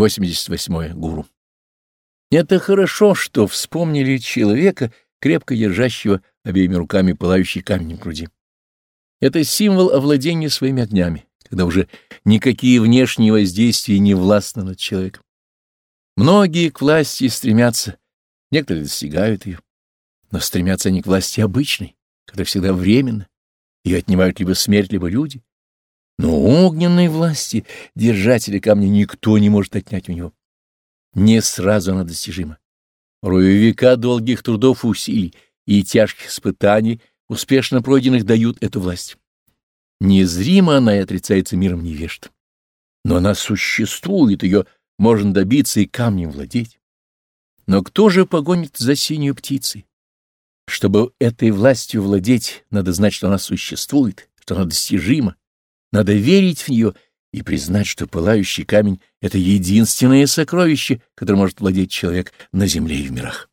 88. Гуру. Это хорошо, что вспомнили человека, крепко держащего обеими руками пылающий камень в груди. Это символ овладения своими огнями, когда уже никакие внешние воздействия не властны над человеком. Многие к власти стремятся, некоторые достигают ее, но стремятся они к власти обычной, которая всегда временна, и отнимают либо смерть, либо люди. Но огненной власти держателя камня никто не может отнять у него. Не сразу она достижима. Порой века долгих трудов и усилий и тяжких испытаний, успешно пройденных, дают эту власть. Незримо она и отрицается миром невежд. Но она существует, ее можно добиться и камнем владеть. Но кто же погонит за синюю птицей? Чтобы этой властью владеть, надо знать, что она существует, что она достижима. Надо верить в нее и признать, что пылающий камень — это единственное сокровище, которое может владеть человек на земле и в мирах.